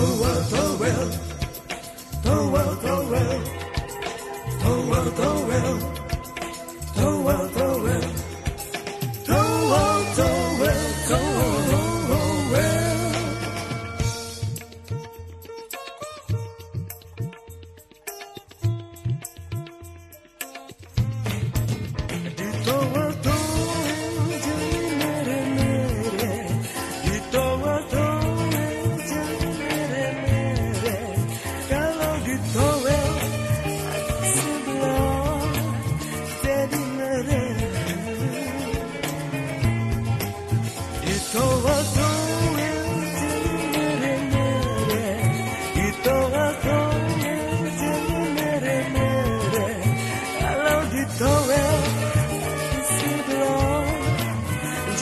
Oh, oh.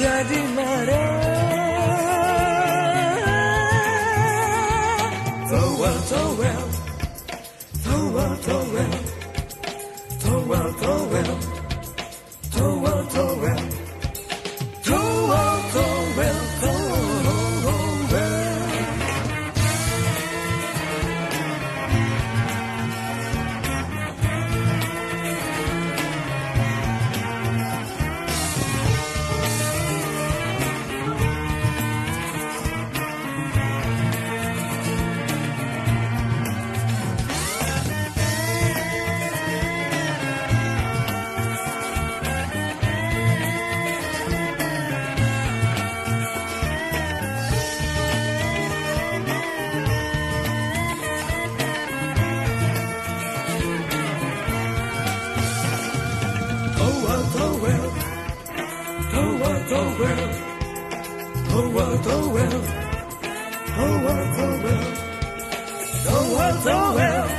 jadi merah Towel, towel Towel, towel oh well, oh world, oh well, oh world, oh well, oh world, oh well.